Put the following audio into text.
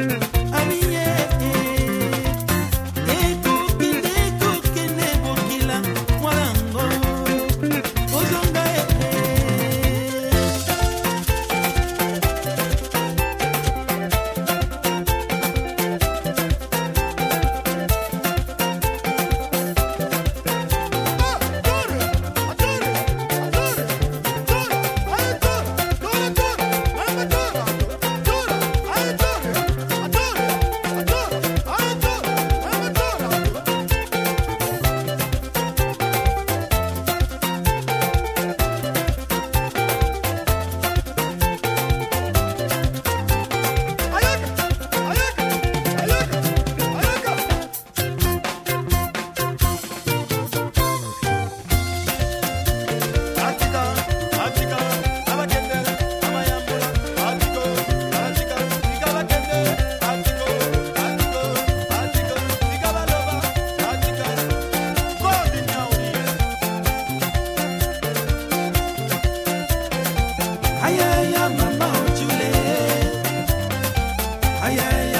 Mm-hmm. ay, ay. ay.